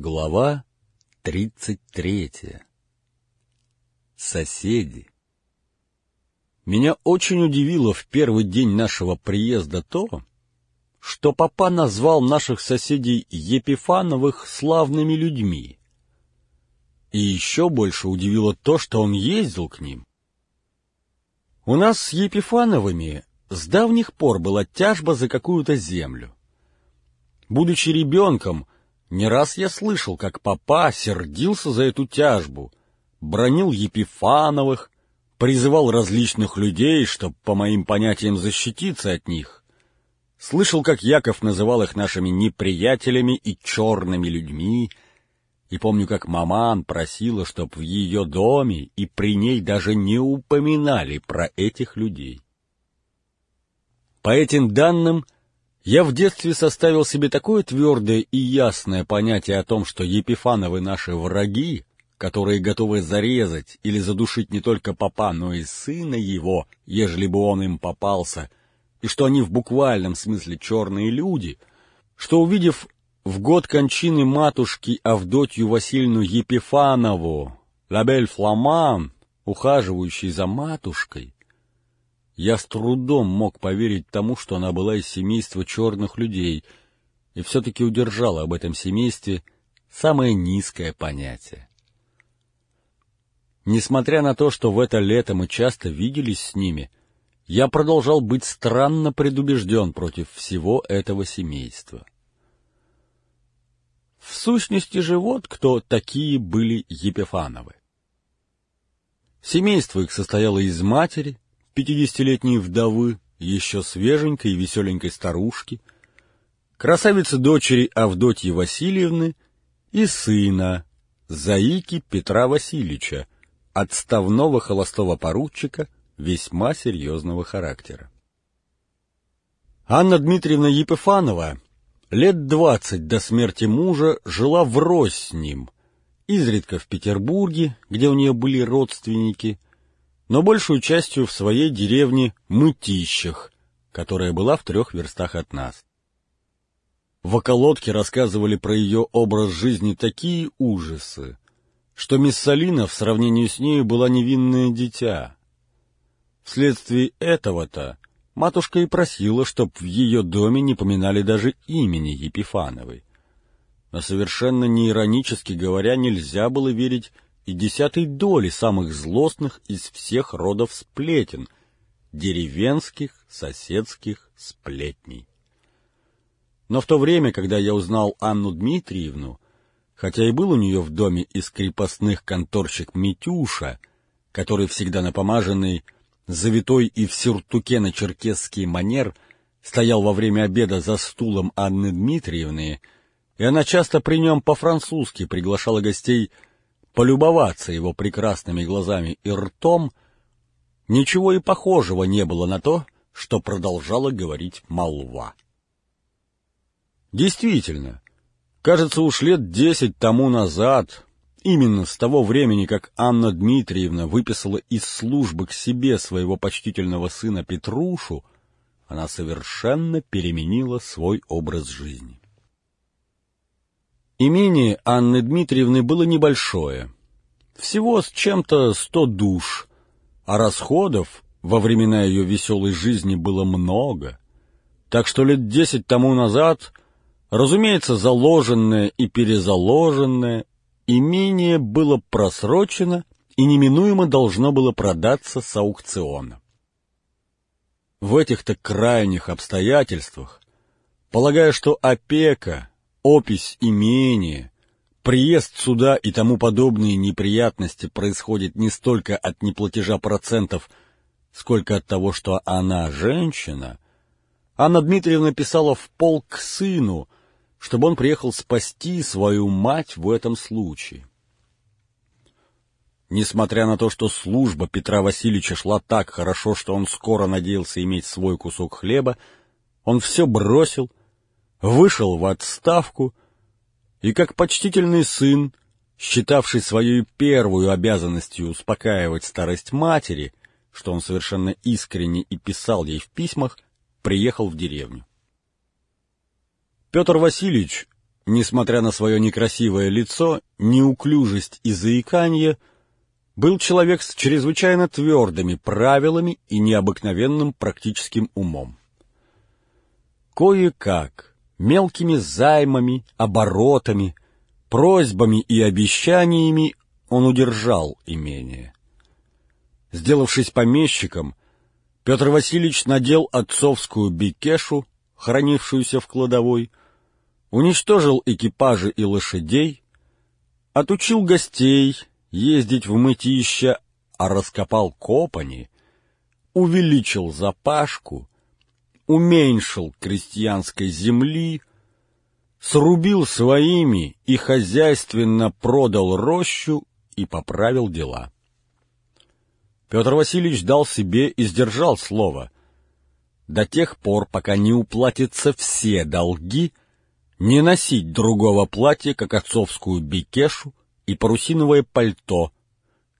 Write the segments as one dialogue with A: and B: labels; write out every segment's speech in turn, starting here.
A: Глава 33. Соседи. Меня очень удивило в первый день нашего приезда то, что папа назвал наших соседей Епифановых славными людьми. И еще больше удивило то, что он ездил к ним. У нас с Епифановыми с давних пор была тяжба за какую-то землю. Будучи ребенком, не раз я слышал, как папа сердился за эту тяжбу, бронил Епифановых, призывал различных людей, чтобы, по моим понятиям, защититься от них. Слышал, как Яков называл их нашими неприятелями и черными людьми, и помню, как маман просила, чтоб в ее доме и при ней даже не упоминали про этих людей. По этим данным, я в детстве составил себе такое твердое и ясное понятие о том, что Епифановы наши враги, которые готовы зарезать или задушить не только папа, но и сына его, ежели бы он им попался, и что они в буквальном смысле черные люди, что, увидев в год кончины матушки Авдотью Васильевну Епифанову, Лабель Фламан, ухаживающей за матушкой, я с трудом мог поверить тому, что она была из семейства черных людей, и все-таки удержала об этом семействе самое низкое понятие. Несмотря на то, что в это лето мы часто виделись с ними, я продолжал быть странно предубежден против всего этого семейства. В сущности же вот кто такие были Епифановы. Семейство их состояло из матери, пятидесятилетней вдовы, еще свеженькой и веселенькой старушки, красавицы-дочери Авдотьи Васильевны и сына, Заики Петра Васильевича, отставного холостого поручика весьма серьезного характера. Анна Дмитриевна Епифанова лет двадцать до смерти мужа жила врозь с ним, изредка в Петербурге, где у нее были родственники, но большую частью в своей деревне Мытищах, которая была в трех верстах от нас. В околотке рассказывали про ее образ жизни такие ужасы, что мисс Салина в сравнении с нею была невинное дитя. Вследствие этого-то матушка и просила, чтоб в ее доме не поминали даже имени Епифановой. Но совершенно неиронически говоря, нельзя было верить и десятой доли самых злостных из всех родов сплетен, деревенских, соседских сплетней. Но в то время, когда я узнал Анну Дмитриевну, хотя и был у нее в доме из крепостных конторщик Митюша, который всегда напомаженный, завитой и в сюртуке на черкесский манер, стоял во время обеда за стулом Анны Дмитриевны, и она часто при нем по-французски приглашала гостей полюбоваться его прекрасными глазами и ртом, ничего и похожего не было на то, что продолжала говорить молва. Действительно, кажется, уж лет десять тому назад, именно с того времени, как Анна Дмитриевна выписала из службы к себе своего почтительного сына Петрушу, она совершенно переменила свой образ жизни. Имение Анны Дмитриевны было небольшое, всего с чем-то сто душ, а расходов во времена ее веселой жизни было много, так что лет десять тому назад, разумеется, заложенное и перезаложенное, имение было просрочено и неминуемо должно было продаться с аукциона. В этих-то крайних обстоятельствах, полагая, что опека опись имения, приезд сюда и тому подобные неприятности происходят не столько от неплатежа процентов, сколько от того, что она женщина, Анна Дмитриевна писала в полк сыну, чтобы он приехал спасти свою мать в этом случае. Несмотря на то, что служба Петра Васильевича шла так хорошо, что он скоро надеялся иметь свой кусок хлеба, он все бросил вышел в отставку и, как почтительный сын, считавший свою первую обязанностью успокаивать старость матери, что он совершенно искренне и писал ей в письмах, приехал в деревню. Петр Васильевич, несмотря на свое некрасивое лицо, неуклюжесть и заиканье, был человек с чрезвычайно твердыми правилами и необыкновенным практическим умом. Кое-как, мелкими займами, оборотами, просьбами и обещаниями он удержал имение. Сделавшись помещиком, Петр Васильевич надел отцовскую бикешу, хранившуюся в кладовой, уничтожил экипажи и лошадей, отучил гостей ездить в мытища, а раскопал копани, увеличил запашку, уменьшил крестьянской земли, срубил своими и хозяйственно продал рощу и поправил дела. Петр Васильевич дал себе и сдержал слово. До тех пор, пока не уплатятся все долги, не носить другого платья, как отцовскую бикешу и парусиновое пальто,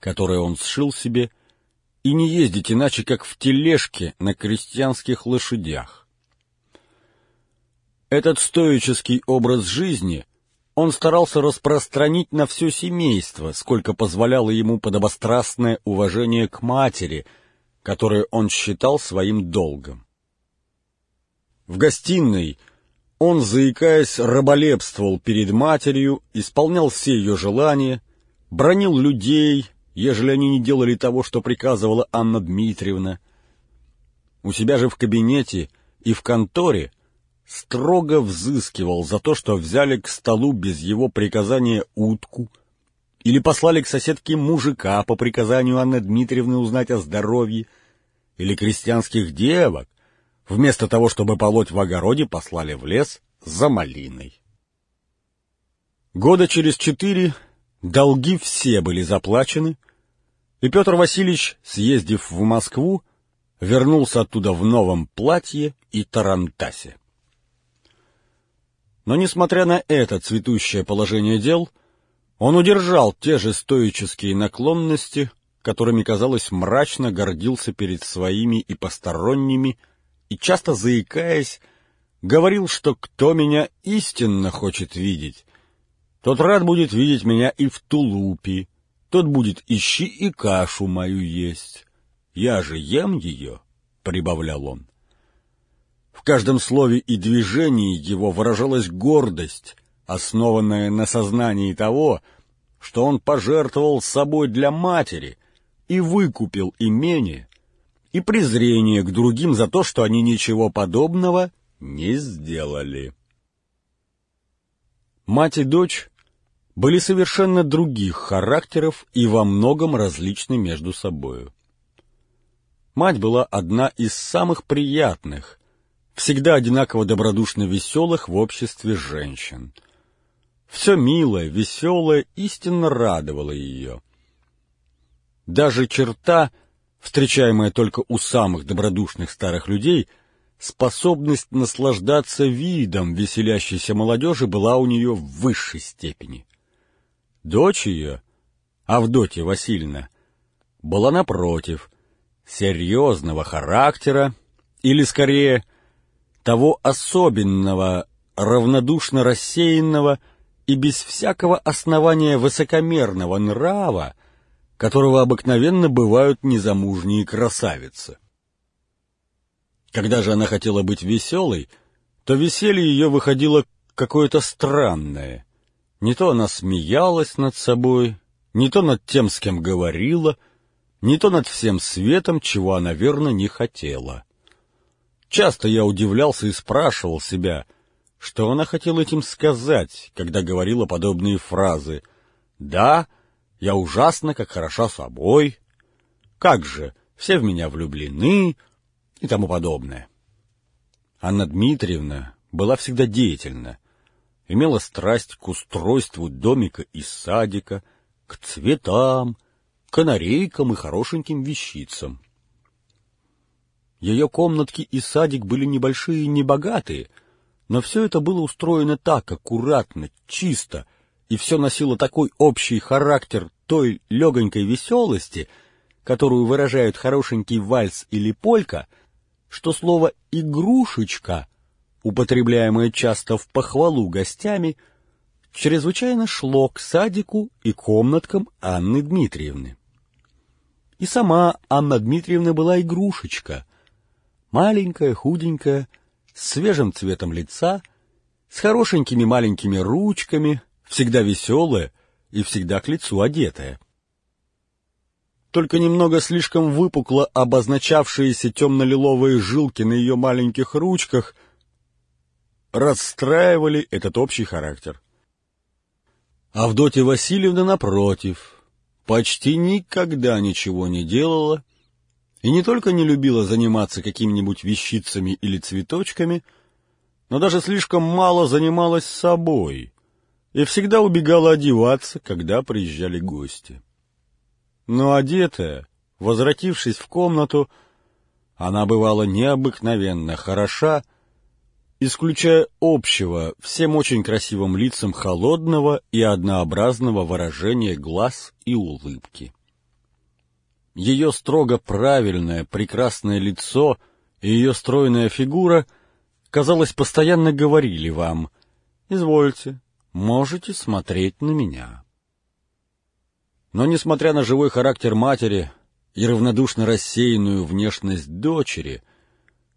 A: которое он сшил себе, и не ездить иначе, как в тележке на крестьянских лошадях. Этот стоический образ жизни он старался распространить на все семейство, сколько позволяло ему подобострастное уважение к матери, которое он считал своим долгом. В гостиной он, заикаясь, раболепствовал перед матерью, исполнял все ее желания, бронил людей, ежели они не делали того, что приказывала Анна Дмитриевна. У себя же в кабинете и в конторе строго взыскивал за то, что взяли к столу без его приказания утку, или послали к соседке мужика по приказанию Анны Дмитриевны узнать о здоровье, или крестьянских девок, вместо того, чтобы полоть в огороде, послали в лес за малиной. Года через четыре долги все были заплачены, и Петр Васильевич, съездив в Москву, вернулся оттуда в новом платье и тарантасе. Но, несмотря на это цветущее положение дел, он удержал те же стоические наклонности, которыми, казалось, мрачно гордился перед своими и посторонними, и, часто заикаясь, говорил, что кто меня истинно хочет видеть, тот рад будет видеть меня и в тулупе, тот будет ищи и кашу мою есть. Я же ем ее, — прибавлял он. В каждом слове и движении его выражалась гордость, основанная на сознании того, что он пожертвовал собой для матери и выкупил имение, и презрение к другим за то, что они ничего подобного не сделали. Мать и дочь были совершенно других характеров и во многом различны между собою. Мать была одна из самых приятных, всегда одинаково добродушно веселых в обществе женщин. Все милое, веселое истинно радовало ее. Даже черта, встречаемая только у самых добродушных старых людей, способность наслаждаться видом веселящейся молодежи была у нее в высшей степени. Дочь ее, Авдотья Васильевна, была напротив, серьезного характера, или, скорее, того особенного, равнодушно рассеянного и без всякого основания высокомерного нрава, которого обыкновенно бывают незамужние красавицы. Когда же она хотела быть веселой, то веселье ее выходило какое-то странное. Не то она смеялась над собой, не то над тем, с кем говорила, не то над всем светом, чего она верно не хотела. Часто я удивлялся и спрашивал себя, что она хотела этим сказать, когда говорила подобные фразы. «Да, я ужасно, как хороша собой», «Как же, все в меня влюблены» и тому подобное. Анна Дмитриевна была всегда деятельна, имела страсть к устройству домика и садика, к цветам, канарейкам и хорошеньким вещицам. Ее комнатки и садик были небольшие и небогатые, но все это было устроено так, аккуратно, чисто, и все носило такой общий характер той легонькой веселости, которую выражают хорошенький вальс или полька, что слово «игрушечка», употребляемое часто в похвалу гостями, чрезвычайно шло к садику и комнаткам Анны Дмитриевны. И сама Анна Дмитриевна была игрушечка, маленькая, худенькая, с свежим цветом лица, с хорошенькими маленькими ручками, всегда веселая и всегда к лицу одетая. Только немного слишком выпукло обозначавшиеся темно-лиловые жилки на ее маленьких ручках расстраивали этот общий характер. Авдотья Васильевна, напротив, почти никогда ничего не делала и не только не любила заниматься какими-нибудь вещицами или цветочками, но даже слишком мало занималась собой и всегда убегала одеваться, когда приезжали гости. Но одетая, возвратившись в комнату, она бывала необыкновенно хороша, исключая общего, всем очень красивым лицам холодного и однообразного выражения глаз и улыбки. Ее строго правильное, прекрасное лицо и ее стройная фигура, казалось, постоянно говорили вам «Извольте, можете смотреть на меня». Но, несмотря на живой характер матери и равнодушно рассеянную внешность дочери,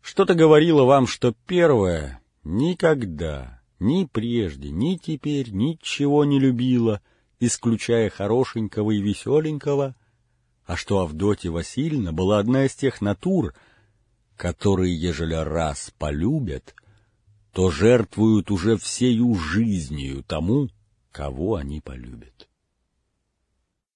A: что-то говорило вам, что первое никогда, ни прежде, ни теперь ничего не любила, исключая хорошенького и веселенького, а что Авдотья Васильевна была одна из тех натур, которые, ежели раз полюбят, то жертвуют уже всею жизнью тому, кого они полюбят.